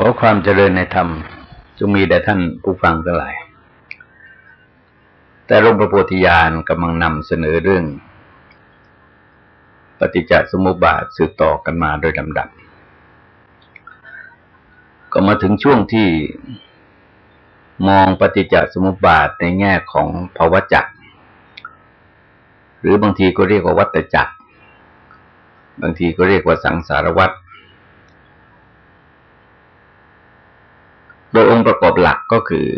ขอความเจริญในธรรมจงมีแด่ท่านผู้ฟังทั้งหลาย แต่ร่มพระโพธิญาณกำลังนำเสนอเรื่อง ปฏิจจสมุปบาทสืบต่อกันมาโดยลำดับ ก็มาถึงช่วงที่มองปฏิจจสมุปบาทในแง่ของภาวะจักร หรือบางทีก็เรียกว่าวัตจักร บางทีก็เรียกว่าสังสารวัตรโดยองค์ประกอบหลักก็คือ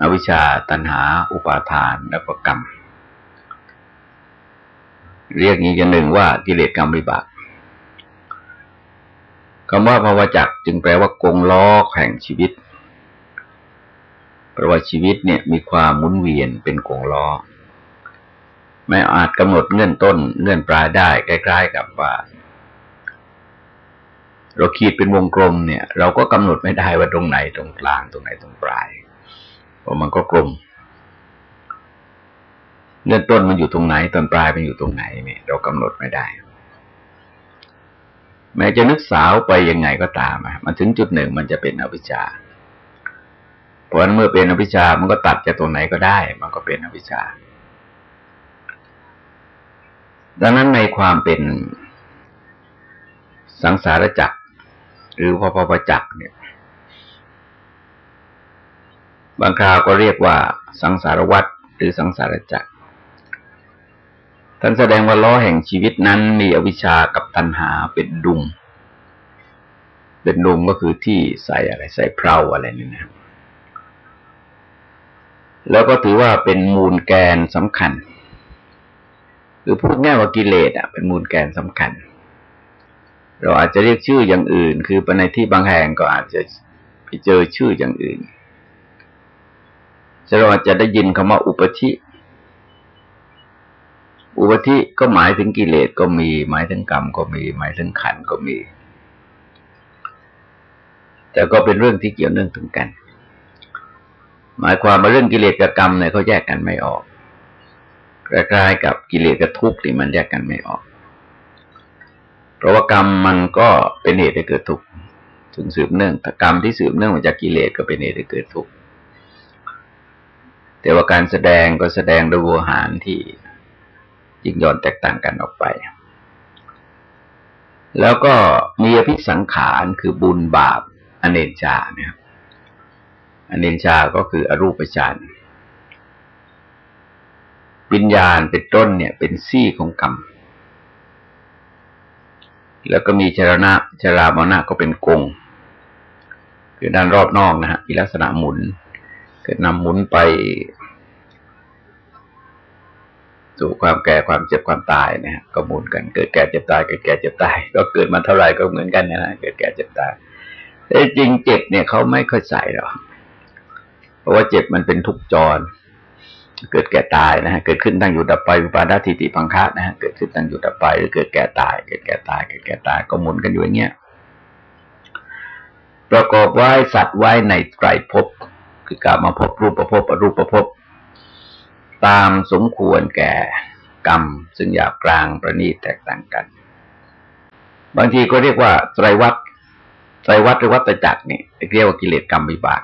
อวิชชาตันหา อุปาทานและก็กรรม เรียกอีกอย่างหนึ่งว่ากิเลสกรรมวิบากคำว่าภาวะจักจึงแปลว่ากงล้อแห่งชีวิตเพราะว่าชีวิตเนี่ยมีความหมุนเวียนเป็นกงล้อไม่อาจกำหนดเงื่อนต้นเงื่อนปลายได้ใกล้ๆกับว่า เราขีดเป็นวงกลมเนี่ย เราก็กำหนดไม่ได้ว่าตรงไหนตรงกลางตรงไหนตรงปลายเพราะมันก็กลมเริ่มต้นมันอยู่ตรงไหนตอนปลายมันอยู่ตรงไหนเนี่ยเรากำหนดไม่ได้ แม้จะนึกสาวไปยังไงก็ตามมันถึงจุดหนึ่งมันจะเป็นอวิชชาเพราะเมื่อเป็นอวิชชามันก็ตัดจากตรงไหนก็ได้ มันก็เป็นอวิชชาดังนั้นในความเป็นสังสารจักร หรือพอพประจักษ์เนี่ย บางคราวก็เรียกว่าสังสารวัตรหรือสังสารจักรท่านแสดงว่าล้อแห่งชีวิตนั้นมีอวิชชากับตัณหาเป็นดุมเป็นดุมก็คือที่ใส่อะไรใส่เพลาอะไรนี่นะแล้วก็ถือว่าเป็นมูลแกนสำคัญคือพูดง่ายว่ากิเลสอะ เป็นมูลแกนสำคัญ เราอาจจะเรียกชื่ออย่างอื่น คือไปในที่บางแห่งก็อาจจะไปเจอชื่ออย่างอื่นเราอาจจะได้ยินคำว่าอุปธิ อุปธิก็หมายถึงกิเลสก็มี หมายถึงกรรมก็มี หมายถึงขันก็มี แต่ก็เป็นเรื่องที่เกี่ยวเนื่องถึงกัน หมายความว่าเรื่องกิเลสกับกรรมเนี่ยเขาแยกกันไม่ออกใกล้ๆกับกิเลสกับทุกข์ที่มันแยกกันไม่ออก เพราะว่ากรรมมันก็เป็นเหตุให้เกิดทุกข์ถึงสืบเนื่องถ้ากรรมที่สืบเนื่องมาจากกิเลสก็เป็นเหตุให้เกิดทุกข์แต่ว่าการแสดงก็แสดงโดยวัวหารที่ยิ่งย่อนแตกต่างกันออกไป แล้วก็มีอภิสังขารคือบุญบาปอเนจาเนี่ยอเนจาก็คืออรูปฌานวิญญาณเป็นต้นเนี่ยเป็นซี่ของกรรม แล้วก็มีชรณะชรามณะก็เป็นกงคือด้านรอบนอกนะฮะมีลักษณะหมุนเกิดนำหมุนไปสู่ความแก่ความเจ็บความตายนะฮะก็หมุนกันเกิดแก่เจ็บตายเกิดแก่เจ็บตาย ก็เกิดมาเท่าไหร่ก็เหมือนกันนะฮะเกิดแก่เจ็บตายแต่จริงเจ็บเนี่ยเขาไม่ค่อยใส่หรอกเพราะว่าเจ็บมันเป็นทุกจร เกิดแก่ตายนะฮะ เกิดขึ้นตั้งอยู่ดับไปอุปาททิติพังคะนะฮะ เกิดขึ้นตั้งอยู่ดับไปหรือเกิดแก่ตาย เกิดแก่ตาย เกิดแก่ตายก็หมุนกันอยู่อย่างเงี้ย ประกอบไว้สัตว์ไว้ในไตรภพ คือการมาพบรูปประพบอรูปประพบ ตามสมควรแก่กรรม ซึ่งหยาบกลางประณีตแตกต่างกัน บางทีก็เรียกว่าไตรวัตไตรวัตหรือวัตจักรนี่เรียกว่ากิเลสกรรมวิบาก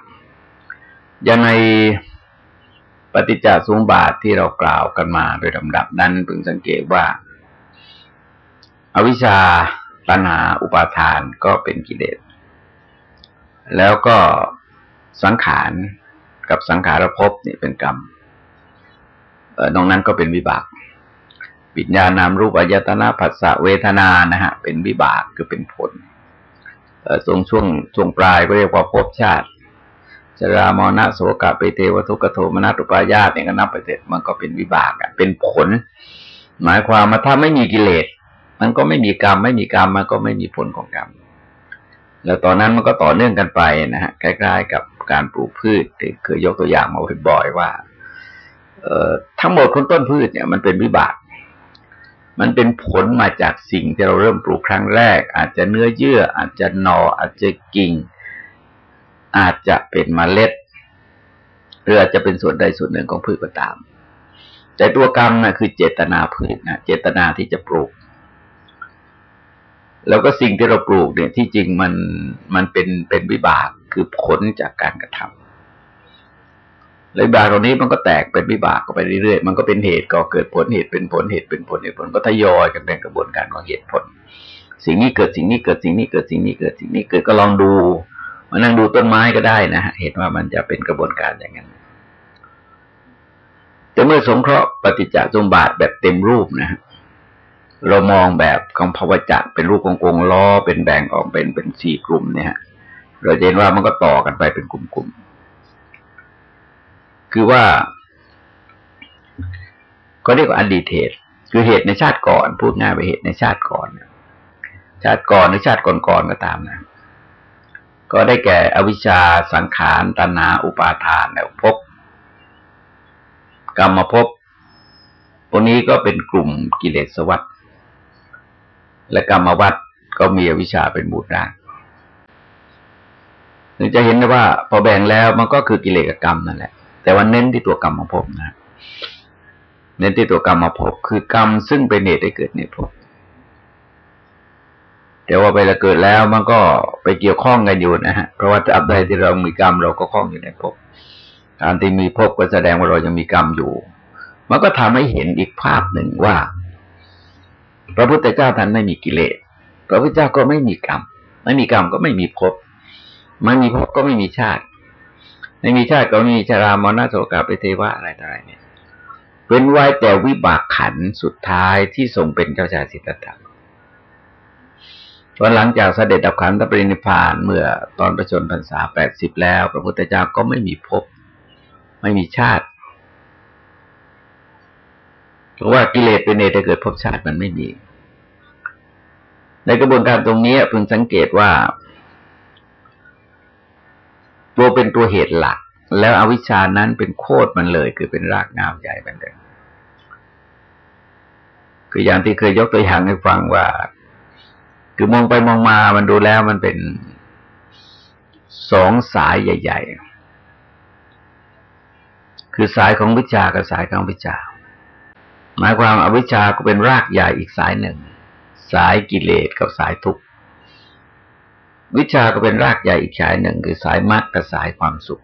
อย่างใน ปฏิจจสมบาทที่เรากล่าวกันมาโดยลำดับนั้นพึงสังเกตว่าอาวิชชาตัณหาอุปาทานก็เป็นกิเลส แล้วก็สังขารกับสังขารภพนี่เป็นกรรมนอกนั้นก็เป็นวิบากปิญญานามรูปอายตนะผัสสะเวทนานะฮะเป็นวิบากคือเป็นผล ตรงช่วงช่วงปลายก็เรียกว่าภพชาติ จรามอนะโสกะเปเทวทุกโทมนัตุปายาตเนี่ยก็นับไปเสร็จมันก็เป็นวิบากเป็นผล หมายความว่าถ้าไม่มีกิเลส มันก็ไม่มีกรรม ไม่มีกรรมมันก็ไม่มีผลของกรรม แล้วตอนนั้นมันก็ต่อเนื่องกันไปนะฮะคล้ๆกับการปลูกพืชที่เคยยกตัวอย่างมาบ่อยๆว่า เอ่อทั้งหมดของต้นพืชเนี่ยมันเป็นวิบาก มันเป็นผลมาจากสิ่งที่เราเริ่มปลูกครั้งแรก อาจจะเนื้อเยื่อ อาจจะหนออาจจะกิ่ง อาจจะเป็นมเมล็ดหรืออาจจะเป็นส่วนใดส่วนหนึ่งของพืชก็ตาม แต่ตัวกรรมนะคือเจตนาพืชนะเจตนาที่จะปลูก แล้วก็สิ่งที่เราปลูกเนี่ยที่จริงมันมันเป็นเป็นวิบากคือผลจากการกระทำเลยบากตรงนี้มันก็แตกเป็นวิบากก็ไปเรื่อยๆ มันก็เป็นเหตุก็เกิดผลเหตุเป็นผลเหตุเป็นผลเหตุผลก็ทยอยกันเป็นกระบวนการของเหตุผล สิ่งนี้เกิดสิ่งนี้เกิดสิ่งนี้เกิดสิ่งนี้เกิดสิ่งนี้เกิดก็ลองดู มานั่งดูต้นไม้ก็ได้นะฮะเห็นว่ามันจะเป็นกระบวนการอย่างนั้นแต่เมื่อสงเคราะห์ปฏิจจสมบาทแบบเต็มรูปนะฮะเรามองแบบของภาวจักเป็นรูปของกงล้อเป็นแบ่งออกเป็นเป็นสี่กลุ่มเนี่ยเราเห็นว่ามันก็ต่อกันไปเป็นกลุ่มๆคือว่า ก็เรียกว่าอดีตเหตุคือเหตุในชาติก่อน พูดง่ายไปเหตุในชาติก่อนชาติก่อนหรือชาติก่อนๆก็ตามนะ ก็ได้แก่อวิชชาสังขารตัณหาอุปาทานแล้วพบกรรมภพพวกนี้ก็เป็นกลุ่มกิเลสวัฏและกรรมวัฏก็มีอวิชาเป็นมูลราถึงจะเห็นได้ว่า พอแบ่งแล้วมันก็คือกิเลสกรรมนั่นแหละ แต่ว่าเน้นที่ตัวกรรมภพนะ เน้นที่ตัวกรรมภพคือกรรมซึ่งเป็นเหตุให้เกิดในภพ แต่ว่าไปละเกิดแล้วมันก็ไปเกี่ยวข้องกันอยู่นะฮะเพราะว่าจะอับใดที่เรามีกรรมเราก็ข้องอยู่ในภพการที่มีภพก็แสดงว่าเรายังมีกรรมอยู่ มันก็ทำให้เห็นอีกภาพหนึ่งว่า พระพุทธเจ้าท่านไม่มีกิเลสพระพุทธเจ้าก็ไม่มีกรรม ไม่มีกรรมก็ไม่มีภพไม่มีภพก็ไม่มีชาติ ไม่มีชาติก็มีชรามรณะโสกาไปเทวะอะไรต่ออะไรเนี่ยเป็นไว้แต่วิบากขันสุดท้ายที่ทรงเป็นเจ้าชายสิทธัตถะ ตอนหลังจากเสด็จดับขันธปรินิพานเมื่อตอนประชนพรรษาแปดสิบแล้ว พระพุทธเจ้าก็ไม่มีภพไม่มีชาติ เพราะว่ากิเลสเป็นเอตเกิดภพชาติมันไม่มี ในกระบวนการตรงนี้พึงสังเกตว่า ตัวเป็นตัวเหตุหลัก แล้วอวิชานั้นเป็นโคตรมันเลย คือเป็นรากงามใหญ่เป็นเดิมคืออย่างที่เคยยกตัวอย่างให้ฟังว่า คือมองไปมองมามันดูแล้วมันเป็นสองสายใหญ่ ๆ คือสายของวิชากับสายของวิชา หมายความอวิชาก็เป็นรากใหญ่อีกสายหนึ่ง สายกิเลสกับสายทุกข์วิชาก็เป็นรากใหญ่อีกสายหนึ่ง คือสายมรรคกับสายความสุข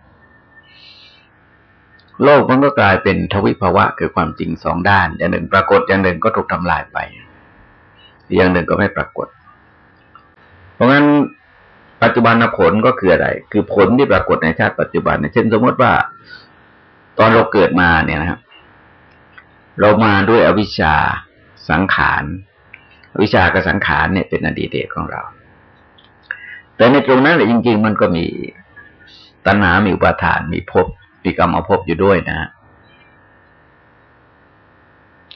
โลกมันก็กลายเป็นทวิภาวะคือความจริงสองด้าน อย่างหนึ่งปรากฏอย่างหนึ่งก็ถูกทำลายไป อย่างหนึ่งก็ไม่ปรากฏ ปัจจุบันผลก็คืออะไร คือผลที่ปรากฏในชาติปัจจุบันเช่นสมมติว่า ตอนเราเกิดมาเนี่ยนะครับ เรามาด้วยอวิชชาสังขารอวิชชากับสังขารเนี่ยเป็นอดีตเดชของเรา แต่ในตรงนั้นแหละจริง ๆ มันก็มีตัณหา มีอุปาทาน มีภพมีกรรมภพอยู่ด้วยนะ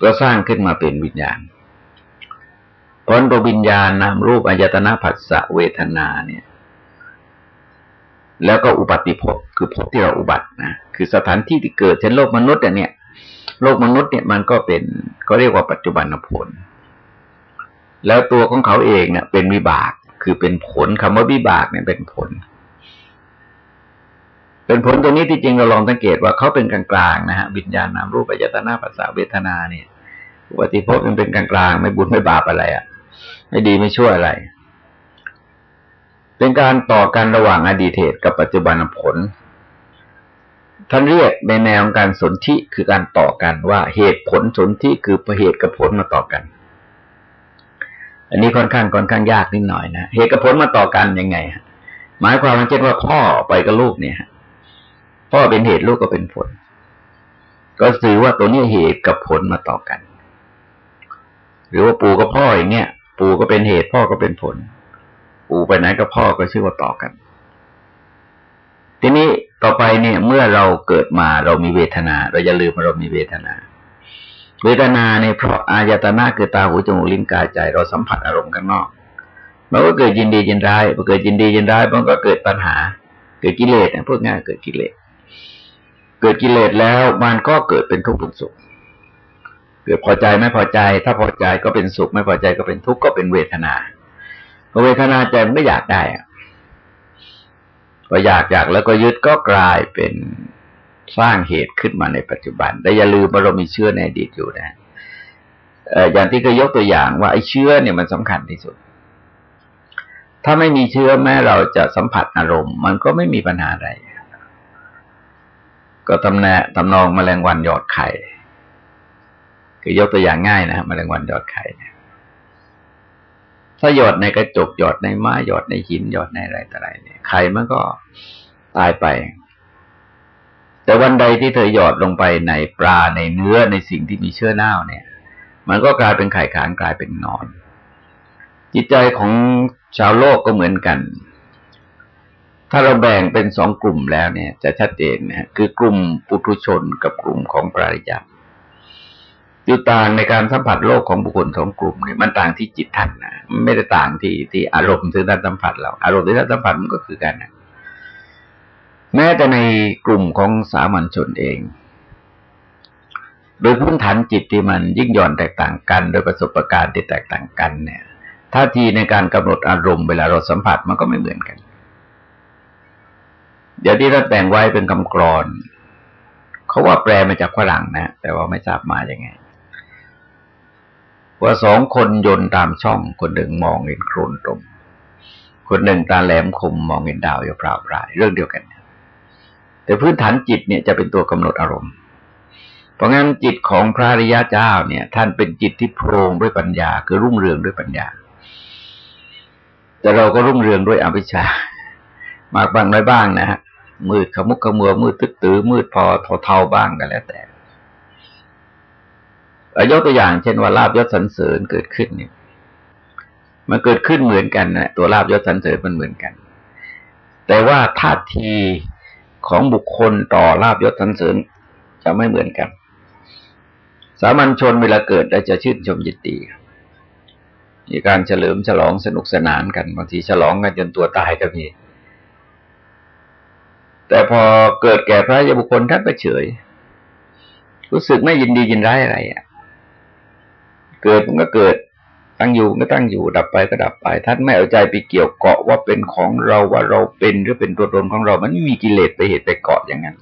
ก็สร้างขึ้นมาเป็นวิญญาณเพราะตัววิญญาณนามรูปอายตนะผัสสะเวทนาเนี่ย แล้วก็อุบัติภพคือภพที่เราอุบัตินะคือสถานที่ที่เกิดเช่นโลกมนุษย์เนี่ย โลกมนุษย์เนี่ยมันก็เป็นก็เรียกว่าปัจจุบันผล แล้วตัวของเขาเองเนี่ยเป็นวิบากคือเป็นผลคำว่าวิบากเนี่ยเป็นผล เป็นผลตรงนี้ที่จริงเราลองสังเกตว่าเขาเป็นกลางๆนะฮะวิญญาณนามรูปปัจตนาภาษาเวทนาเนี่ยอุบัติภพมันเป็นกลางๆไม่บุญไม่บาปอะไรอะ่ะ ไม่ดีไม่ชั่วอะไร เป็นการต่อกันระหว่างอดีตเหตุกับปัจจุบันผล ท่านเรียกในแนวของการสนธิคือการต่อกันว่าเหตุผลสนธิคือเหตุกับผลมาต่อกัน อันนี้ค่อนข้างค่อนข้างยากนิดหน่อยนะเหตุกับผลมาต่อกันยังไงหมายความว่าเช่นว่าพ่อไปกับลูกเนี่ยพ่อเป็นเหตุลูกก็เป็นผล ก็สื่อว่าตัวนี้เหตุกับผลมาต่อกัน หรือว่าปู่กับพ่ออย่างเงี้ย ปู่ก็เป็นเหตุพ่อก็เป็นผล ปู่ไปไหนกับพ่อก็ชื่อว่าต่อกัน ทีนี้ต่อไปเนี่ย เมื่อเราเกิดมาเรามีเวทนา เราอย่าลืมว่าเรามีเวทนา เวทนาเนี่ยเพราะอายตนะคือตาหูจมูกลิ้นกายใจ เราสัมผัสอารมณ์ข้างนอกมันก็เกิดยินดียินร้ายพอเกิดยินดียินร้ายมันก็เกิดปัญหา เกิดกิเลสนะพูดง่ายเกิดกิเลส เกิดกิเลสแล้วมันก็เกิดเป็นทุกข์เป็นสุข เกิดพอใจไม่พอใจ ถ้าพอใจก็เป็นสุขไม่พอใจก็เป็นทุกข์ก็เป็นเวทนา เวทนาใจมันก็อยากได้อะพออยากอยากแล้วก็ยึดก็กลายเป็นสร้างเหตุขึ้นมาในปัจจุบัน แต่อย่าลืมว่าเรามีเชื้อในอดีตอยู่นะอย่างที่เคยยกตัวอย่างว่าไอ้เชื้อเนี่ยมันสำคัญที่สุด ถ้าไม่มีเชื้อแม้เราจะสัมผัสอารมณ์ มันก็ไม่มีปัญหาอะไร ก็ตำแหน่ตำนองแมลงวันหยอดไข่ คือยกตัวอย่างง่ายนะแมลงวันหยอดไข่ ถ้าหยอดในกระจกหยอดในไม้หยอดในหินหยอดในอะไรต่ออะไรเนี่ยไข่มันก็ตายไป แต่วันใดที่เธอหยอดลงไปในปลาในเนื้อในสิ่งที่มีเชื้อเน่าเนี่ย มันก็กลายเป็นไข่ขานกลายเป็นนอน จิตใจของชาวโลกก็เหมือนกัน ถ้าเราแบ่งเป็นสองกลุ่มแล้วเนี่ย จะชัดเจนนะคือกลุ่มปุถุชนกับกลุ่มของปริยัติ อยู่ต่างในการสัมผัสโลกของบุคคลสองกลุ่มเนี่ยมันต่างที่จิตท่านนะไม่ได้ต่างที่ที่อารมณ์ที่ท่านสัมผัสเราอารมณ์ที่ท่านสัมผัสมันก็คือกันนะแม้แต่ในกลุ่มของสามัญชนเอง โดยพื้นฐานจิตที่มันยิ่งย่อนแตกต่างกัน โดยประสบการณ์ที่แตกต่างกันเนี่ยท่าทีในการกำหนดอารมณ์เวลาเราสัมผัสมันก็ไม่เหมือนกันเดี๋ยวที่เราแต่งไว้เป็นคำกรอน เขาว่าแปลมาจากฝรั่งนะแต่ว่าไม่ทราบมาอย่างไง ว่าสองคนยนต์ตามช่องคนหนึ่งมองเห็นโครนตมคนหนึ่งตาแหลมคมมองเห็นดาวอยู่เปล่าปลายเรื่องเดียวกัน แต่พื้นฐานจิตเนี่ยจะเป็นตัวกำหนดอารมณ์ เพราะงั้นจิตของพระริยะเจ้าเนี่ย ท่านเป็นจิตที่โพรงด้วยปัญญา คือรุ่งเรืองด้วยปัญญา แต่เราก็รุ่งเรืองด้วยอวิชชามากบ้างน้อยบ้างนะฮะมืดขมุกขมัวมืดตึ๊ดตื้อมืดพอเทาบ้างกันแล้วแต่ ยกตัวอย่างเช่นว่าลาบยศสันเสริญเกิดขึ้นเนี่ย มันเกิดขึ้นเหมือนกันนะตัวลาบยศสันเสริญมันเหมือนกัน แต่ว่าท่าทีของบุคคลต่อลาบยศสันเสริญจะไม่เหมือนกัน สามัญชนเวลาเกิดจะชื่นชมยินดีมีการเฉลิมฉลองสนุกสนานกันบางทีฉลองกันจนตัวตายก็มีแต่พอเกิดแก่พระยาบุคคลท่านก็เฉย รู้สึกไม่ยินดียินร้ายอะไรอะ เกิดมันก็เกิด ตั้งอยู่ก็ตั้งอยู่ ดับไปก็ดับไป ท่านไม่เอาใจไปเกี่ยวเกาะว่าเป็นของเราว่าเราเป็นหรือเป็นตัวตนของเรา มันไม่มีกิเลสไปเหตุไปเกาะอย่างนั้น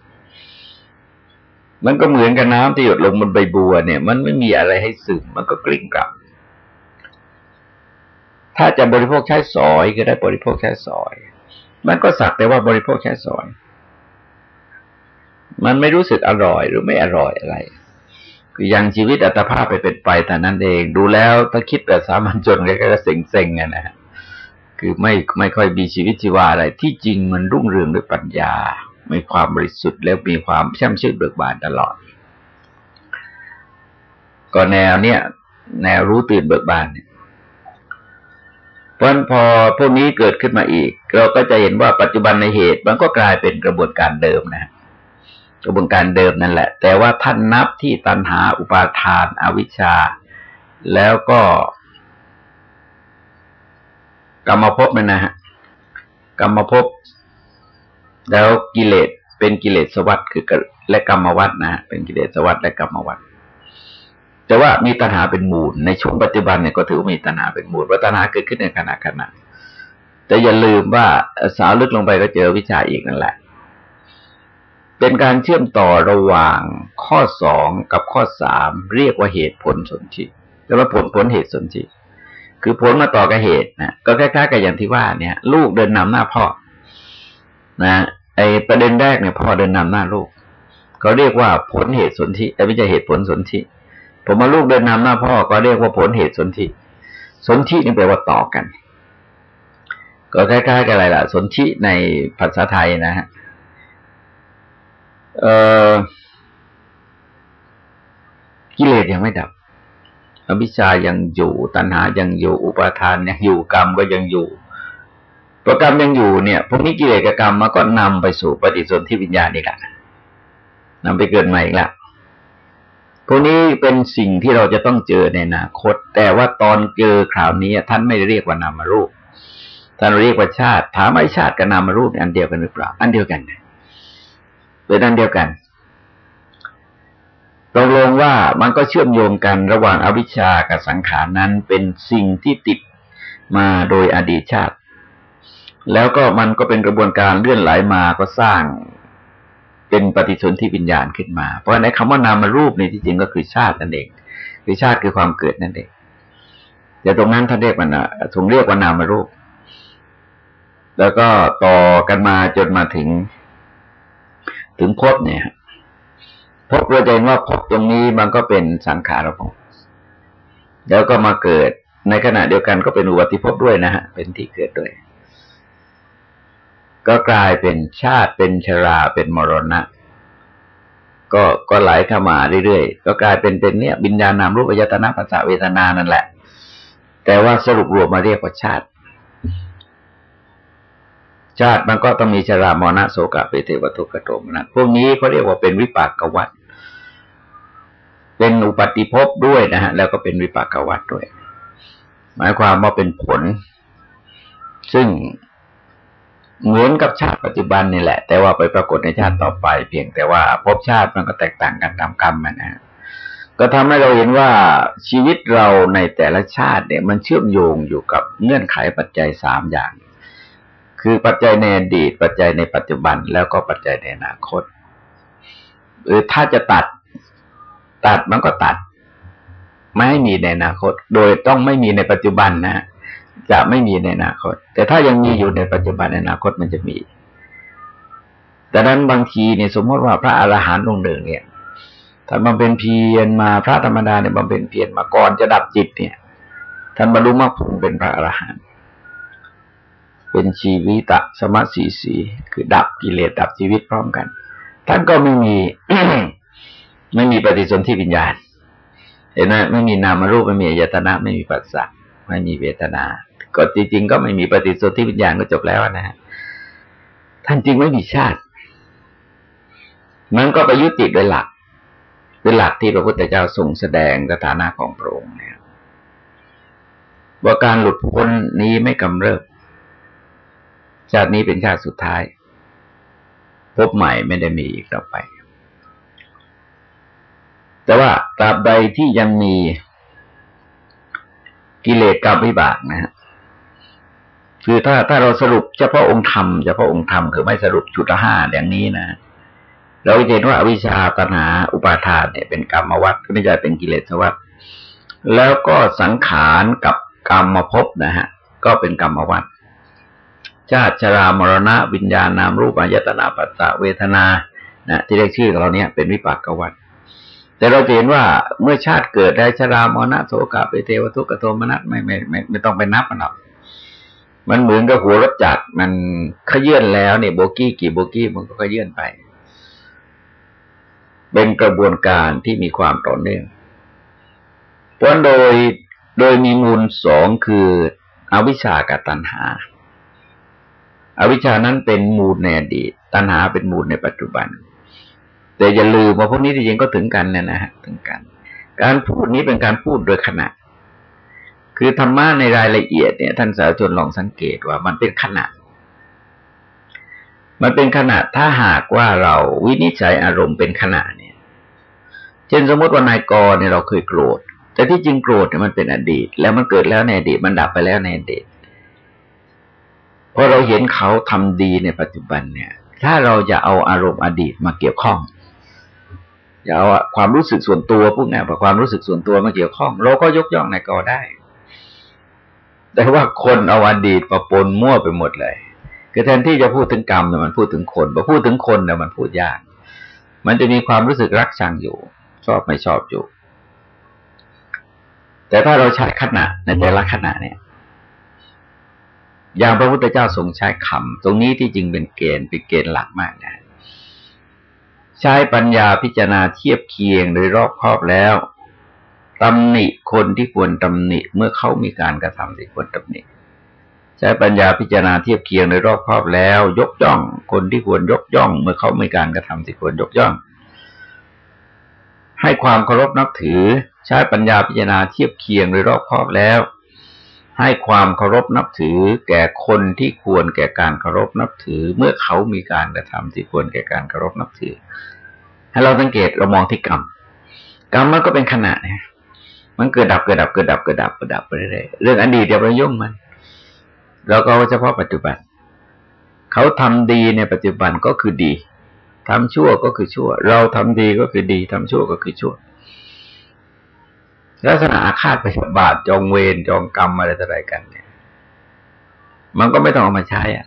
มันก็เหมือนกับน้ำที่หยดลงบนใบบัวเนี่ย มันไม่มีอะไรให้ซึมมันก็กลิ้งกลับ ถ้าจะบริโภคใช้สอยก็ได้บริโภคแค่สอย มันก็สักแต่ว่าบริโภคแค่สอย มันไม่รู้สึกอร่อยหรือไม่อร่อยอะไร คือยังชีวิตอัตภาพไปเป็นไปแต่นั้นเอง ดูแล้วถ้าคิดแบบสามัญชนก็จะเซ็งๆไงนะฮะคือไม่ไม่ค่อยมีชีวิตชีวาอะไร ที่จริงมันรุ่งเรืองด้วยปัญญา มีความบริสุทธิ์แล้วมีความแช่มชื่นเบิกบานตลอด ก็แนวเนี้ยแนวรู้ตื่นเบิกบานเนี่ยพราะพอพวกนี้เกิดขึ้นมาอีก เราก็จะเห็นว่าปัจจุบันในเหตุมันก็กลายเป็นกระบวนการเดิมนะ กระบวนการเดิมนั่นแหละ แต่ว่าท่านนับที่ตัณหาอุปาทานอวิชชา แล้วก็กรรมภพนั่นนะฮะกรรมภพแล้วกิเลสเป็นกิเลสสวัสดิ์คือและกรรมวัฏนะเป็นกิเลสสวัสดิ์และกรรมวัฏแต่ว่ามีตัณหาเป็นมูล ในช่วงปัจจุบันเนี่ยก็ถือว่ามีตัณหาเป็นมูลเพราะตัณหาเกิดขึ้นในขณะขณะแต่อย่าลืมว่าสาวลึกลงไปก็เจอวิชาอีกนั่นแหละ เป็นการเชื่อมต่อระหว่างข้อสองกับข้อสามเรียกว่าเหตุผลสนธิแต่ว่าผลผลเหตุสนธิคือผลมาต่อกับเหตุนะก็คล้ายๆกับอย่างที่ว่าเนี่ย ลูกเดินนำหน้าพ่อ นะไอประเด็นแรกเนี่ยพ่อเดินนำหน้าลูกเขาเรียกว่าผลเหตุสนธิไม่ใช่เหตุผลสนธิผมมาลูกเดินนำหน้าพ่อก็เรียกว่าผลเหตุสนธิสนธินี่แปลว่าต่อกัน ก็คล้ายๆ กันอะไรล่ะ สนธิในภาษาไทยนะฮะ เออกิเลสยังไม่ดับ อวิชายังอยู่ ตัณหายังอยู่ อุปาทานยังอยู่กรรมก็ยังอยู่ประกรรมยังอยู่เนี่ยพวกนี้กิเลสกับกรรมมันก็นำไปสู่ปฏิสนธิวิญญาณอีกละนำไปเกิดใหม่อีกละพวกนี้เป็นสิ่งที่เราจะต้องเจอในอนาคต แต่ว่าตอนเจอคราวนี้ท่านไม่เรียกว่านามารูปท่านเรียกว่าชาติ ถามไอ้ชาติกับนามารูปอันเดียวกันหรือเปล่า อันเดียวกัน เป็นอันเดียวกันตกลงว่ามันก็เชื่อมโยงกันระหว่างอวิชชากับสังขารนั้นเป็นสิ่งที่ติดมาโดยอดีตชาติ แล้วก็มันก็เป็นกระบวนการเลื่อนไหลมาก็สร้างเป็นปฏิสนธิวิญญาณขึ้นมา เพราะในคำว่านามารูปในที่จริงก็คือชาตินั่นเองคือชาติคือความเกิดนั่นเองแต่ตรงนั้นท่านเรียกว่านะทรงเรียกว่านามารูป แล้วก็ต่อกันมาจนมาถึง ถึงพจน์เนี่ยพบเราจะเห็นว่าพบตรงนี้มันก็เป็นสังขารภพแล้วก็มาเกิดในขณะเดียวกันก็เป็นอุบัติภพด้วยนะฮะเป็นที่เกิดด้วย ก็กลายเป็นชาติเป็นชราเป็นมรณะ ก็ก็ไหลเข้ามาเรื่อยๆก็กลายเป็นเป็นเนี่ยบิญญาณนามรูปวิญญาณภาษาเวทนานั่นแหละ แต่ว่าสรุปรวมมาเรียกว่าชาติ ชาติมันก็ต้องมีชรามรณะโสกะเปเทวทุกขโทมนะพวกนี้เขาเรียกว่าเป็นวิปากกวัฏเป็นอุปติภพด้วยนะฮะแล้วก็เป็นวิปากวัฏด้วย หมายความว่าเป็นผล ซึ่งเหมือนกับชาติปัจจุบันนี่แหละ แต่ว่าไปปรากฏในชาติต่อไป เพียงแต่ว่าภพชาติมันก็แตกต่างกันตามกรรมมันนะก็ทำให้เราเห็นว่าชีวิตเราในแต่ละชาติเนี่ย มันเชื่อมโยงอยู่กับเงื่อนไขปัจจัยสามอย่าง คือปัจจัยในอดีต ปัจจัยในปัจจุบันแล้วก็ปัจจัยในอนาคต หรือถ้าจะตัด ตัดมันก็ตัด ไม่ให้มีในอนาคต โดยต้องไม่มีในปัจจุบันนะจะไม่มีในอนาคต แต่ถ้ายังมีอยู่ในปัจจุบันในอนาคตมันจะมีแต่นั้นบางทีเนี่ยสมมติว่าพระอรหันต์องค์หนึ่งเนี่ยท่านบำเพ็ญเพียรมาพระธรรมดาเนี่ยบำเพ็ญเพียรมาก่อนจะดับจิตเนี่ยท่านบรรลุมรรคผลเป็นพระอรหันต์ เป็นชีวิตะสมัสีสีคือดับกิเลสดับชีวิตพร้อมกัน ท่านก็ไม่มี ไม่มีปฏิสนธิวิญญาณ เห็นไหมไม่มีนามรูปไม่มีอายตนะ ไม่มีปัสสะไม่มีเวทนา ก็จริง ๆ ก็ไม่มีปฏิสนธิวิญญาณก็จบแล้วนะฮะท่านจริงไม่มีชาติ มันก็ไปยุติโดยหลักเป็นหลักที่พระพุทธเจ้าทรงแสดงสถานะของพระองค์เนี่ยว่าการหลุดพ้นนี้ไม่กำเริบ ชาตินี้เป็นชาติสุดท้าย พบใหม่ไม่ได้มีอีกต่อไป แต่ว่าตราบใดที่ยังมีกิเลสกรรมวิบากนะฮะคือถ้าถ้าเราสรุปเฉพาะองค์ธรรมเฉพาะองค์ธรรมคือไม่สรุปจุดห้าอย่างนี้นะเราเห็นว่าวิชาตนาอุปาทานเนี่ยเป็นกรรมวัฏไม่ใช่เป็นกิเลสวัฏแล้วก็สังขารกับกรรมภพนะฮะ ก็เป็นกรรมวัฏ ชาติชรามรณะวิญญาณนามรูปอายตนาปัสสะเวทนานะที่เรียกชื่อเราเนี้ยเป็นวิปากวัฏแต่เราเห็นว่าเมื่อชาติเกิดได้ชรามรณะโสกาไปเทวทุกขโทมนัสไม่ไม่ไม่ไม่ต้องไปนับมันหรอกมันเหมือนกับหัวรถจักรมันขยื่นแล้วเนี่ยโบกี้กี่โบกี้มันก็ขยื่นไป เป็นกระบวนการที่มีความต่อเนื่องเพราะโดยโดยมีมูลสองคืออวิชากับตัณหา อวิชานั้นเป็นมูลในอดีต ตัณหาเป็นมูลในปัจจุบัน แต่อย่าลืมว่าพวกนี้จริงก็ถึงกันเนี่ยนะฮะถึงกัน การพูดนี้เป็นการพูดโดยขณะ คือธรรมะในรายละเอียดเนี่ยท่านสาธุชนลองสังเกตว่ามันเป็นขณะ มันเป็นขณะถ้าหากว่าเราวินิจฉัยอารมณ์เป็นขณะเนี่ย เช่นสมมติว่านายกรเนี่ยเราเคยโกรธ แต่ที่จริงโกรธเนี่ยมันเป็นอดีต แล้วมันเกิดแล้วในอดีตมันดับไปแล้วในอดีต พอเราเห็นเขาทำดีในปัจจุบันเนี่ย ถ้าเราจะเอาอารมณ์อดีตมาเกี่ยวข้องอย่าเอาความรู้สึกส่วนตัวพวกนี้ความรู้สึกส่วนตัวมาเกี่ยวข้อง เราก็ยกย่องนายกอได้ แต่ว่าคนเอาอดีตมาปนมั่วไปหมดเลยคือแทนที่จะพูดถึงกรรมเนี่ยมันพูดถึงคนพอพูดถึงคนเนี่ยมันพูดยาก มันจะมีความรู้สึกรักชังอยู่ ชอบไม่ชอบอยู่ แต่ถ้าเราใช้ขณะในแต่ละขณะเนี่ย อย่างพระพุทธเจ้าทรงใช้คำตรงนี้ที่จริงเป็นเกณฑ์เป็นเกณฑ์หลักมากนะใช้ปัญญาพิจารณาเทียบเคียงโดยรอบครอบแล้วตำหนิคนที่ควรตำหนิเมื่อเขามีการกระทำที่ควรตำหนิใช้ปัญญาพิจารณาเทียบเคียงโดยรอบครอบแล้ว ยกย่อง คนที่ควรยกย่อง เมื่อเขามีการกระทำที่ควรยกย่อง ให้ความเคารพนับถือ ใช้ปัญญาพิจารณาเทียบเคียงโดยรอบครอบแล้ว ให้ความเคารพนับถือ แก่คนที่ควรแก่การเคารพนับถือ เมื่อเขามีการกระทำที่ควรแก่การเคารพนับถือ ให้เราสังเกตเรามองที่กรรม กรรมมันก็เป็นขณะนี่ยมันเกิดดับเกิดดับเกิดดับเกิดดับเกิดดับไปเรื่อยเรื่องอดีตเดี๋ยวเรายุ่งมันเราก็เฉพาะปัจจุบัน เขาทำดีในปัจจุบันก็คือดีทำชั่วก็คือชั่ว เราทำดีก็คือดีทำชั่วก็คือชั่ว ลักษณะอาฆาตปบาทจองเวรจองกรรมอะไรต่ออะไรกัน เนี่ย มันก็ไม่ต้องเอามาใช้อะ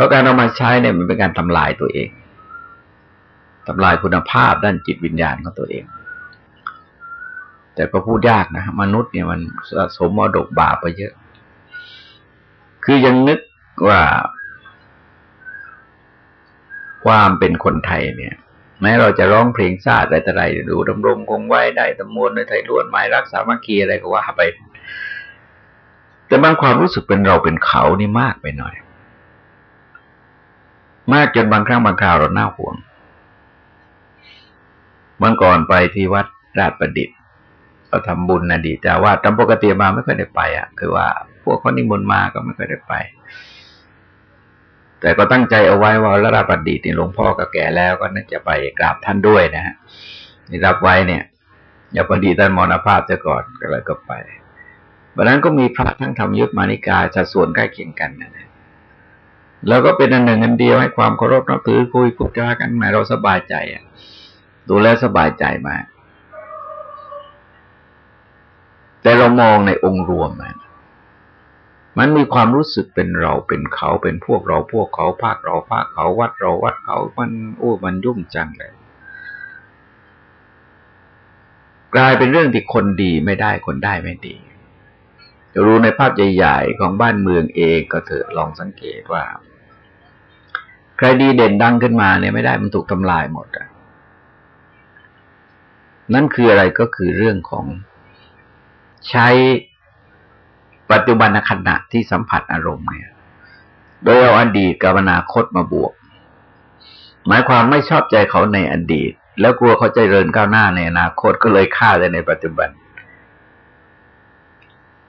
ราะการเอามาใช้เนี่ยมันเป็นการทำลายตัวเองทำลายคุณภาพด้านจิตวิญญาณของตัวเอง แต่ก็พูดยากนะมนุษย์เนี่ยมันสะสมมรดกบาปไปเยอะ คือยังนึกว่าความเป็นคนไทยเนี่ย แม้เราจะร้องเพลงชาติอะไรต่ไรดูดำรงคงไว้ได้ตำมวลในไทยล้วนหมายรักษามัคคีอะไรก็ว่าไป แต่บางความรู้สึกเป็นเราเป็นเขานี่มากไปหน่อย มากจนบางครั้งบางคราวเราหน้าห่วงเมื่อก่อนไปที่วัดราชประดิษฐ์ก็ทำบุญอดีตแต่ว่าตามปกติมาไม่ค่อยได้ไปอะ คือว่าพวกเขานิมนต์มาก็ไม่ค่อยได้ไป แต่ก็ตั้งใจเอาไว้ว่าราชประดิษฐ์นี่หลวงพ่อก็แก่แล้วก็น่าจะไปกราบท่านด้วยนะฮะนี่รับไว้เนี่ยอย่าพอดีท่านมรณภาพจะก่อนก็เลยก็ไปวันนั้นก็มีพระทั้งธรรมยุทธมานิกาจะส่วนใกล้เคียงกันนะแล้วก็เป็นอันหนึ่งอันเดียวให้ความเคารพนับถือคุยพูดจากันมาเราสบายใจอะ ดูแลสบายใจมาก แต่เรามองในองค์รวมมัน มันมีความรู้สึกเป็นเราเป็นเขาเป็นพวกเราพวกเขาภาคเราภาคเขาวัดเราวัดเขามันโอ้มันยุ่งจังเลยกลายเป็นเรื่องที่คนดีไม่ได้คนได้ไม่ดีจะรู้ในภาพใหญ่ๆของบ้านเมืองเองก็เถอะลองสังเกตว่า ใครดีเด่นดังขึ้นมาเนี่ยไม่ได้มันถูกทำลายหมดอะนั่นคืออะไรก็คือเรื่องของใช้ ปัจจุบันขณะที่สัมผัสอารมณ์เนี่ย โดยเอาอดีตกับอนาคตมาบวก หมายความไม่ชอบใจเขาในอดีต แล้วกลัวเขาจเริญก้าวหน้าในอนาคตก็เลยฆ่าเลยในปัจจุบัน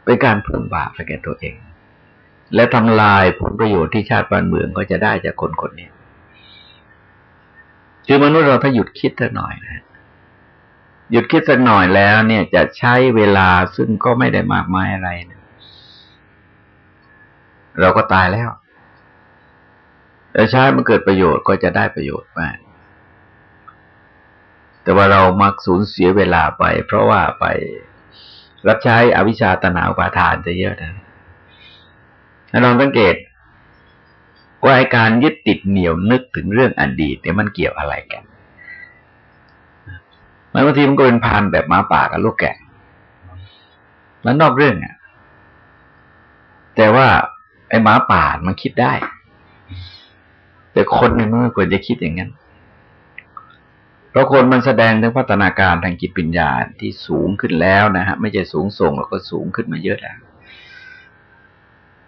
เป็นการเพิ่มบาปแก่ตัวเอง และทำลายผลประโยชน์ที่ชาติบ้านเมืองก็จะได้จากคนคนนี้คือมนุษย์เราถ้าหยุดคิดเถอะหน่อยนะหยุดคิดสักหน่อยแล้วเนี่ยจะใช้เวลาซึ่งก็ไม่ได้มากมายอะไรนะ เราก็ตายแล้วแต่ใช้มันเกิดประโยชน์ก็จะได้ประโยชน์มาก แต่ว่าเรามักสูญเสียเวลาไป เพราะว่าไปรับใช้อวิชชาตนาอุปาทานจะเยอะนะลองสังเกตว่าการยึดติดเหนียวนึกถึงเรื่องอดีตเนี่ยมันเกี่ยวอะไรกันมันบางทีมันก็เป็นพานแบบหมาป่ากับลูกแกะมันนอกเรื่องอะ แต่ว่า ไอ้หมาป่ามันคิดได้ แต่คนมันไม่ควรจะคิดอย่างนั้น เพราะคนมันแสดงถึงพัฒนาการทางจิตปัญญาที่สูงขึ้นแล้วนะฮะ ไม่ใช่สูงส่งแล้วก็สูงขึ้นมาเยอะแล้ว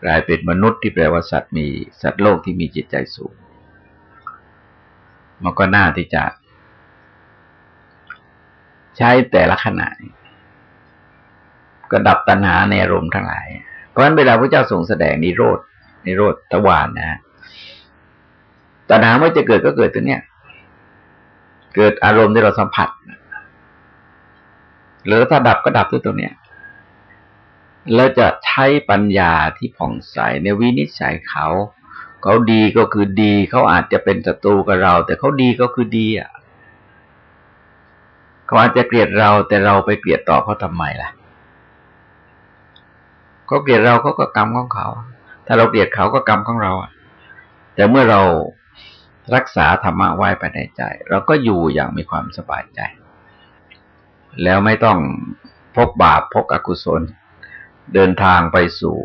กลายเป็นมนุษย์ที่แปลว่าสัตว์มีสัตว์โลกที่มีจิตใจสูง มันก็น่าที่จะ ใช้แต่ละขณะก็ดับตัณหาในอารมณ์ทั้งหลาย เพราะฉะนั้นเวลาพระเจ้าทรงแสดงนิโรธนิโรธตะวานนะตัณหาไม่จะเกิดก็เกิดตัวเนี้ยเกิดอารมณ์ที่เราสัมผัสหรือถ้าดับก็ดับด้วยตัวเนี้ยแล้วจะใช้ปัญญาที่ผ่องใสในวินิจฉัยเขา เขาดีก็คือดีเขาอาจจะเป็นศัตรูกับเรา แต่เขาดีก็คือดีอะเขาอาจจะเกลียดเราแต่เราไปเกลียดต่อเขาทำไมล่ะ เขาเกลียดเราเขาก็กรรมของเขา ถ้าเราเกลียดเขาก็กรรมของเราแต่เมื่อเรารักษาธรรมะไว้ภายในใจ เราก็อยู่อย่างมีความสบายใจ แล้วไม่ต้องพกบาปพกอกุศล เดินทางไปสู่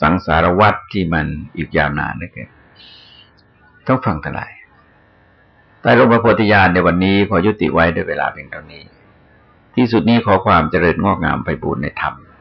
สังสารวัฏที่มันอีกยาวนานนะแกต้องฟังทั้งหลายใต้ร่มพระโพธิญาณในวันนี้ขอยุติไว้ด้วยเวลาเพียงเท่านี้ ที่สุดนี้ขอความเจริญงอกงามไปบูรณนธรรม